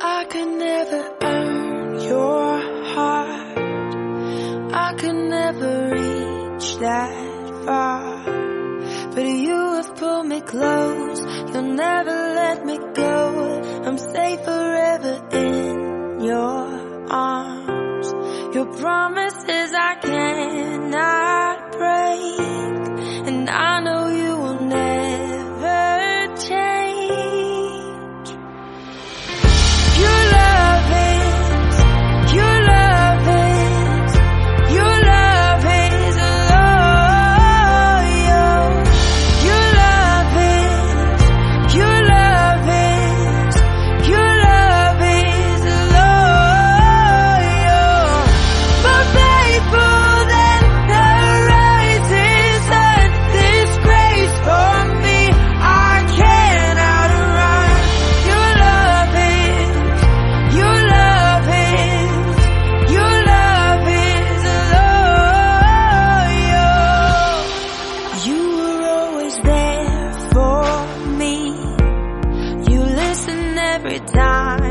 I could never earn your heart. I could never reach that far. But you have pulled me close. You'll never let me go. I'm safe forever in your arms. Your promises I cannot break. every time.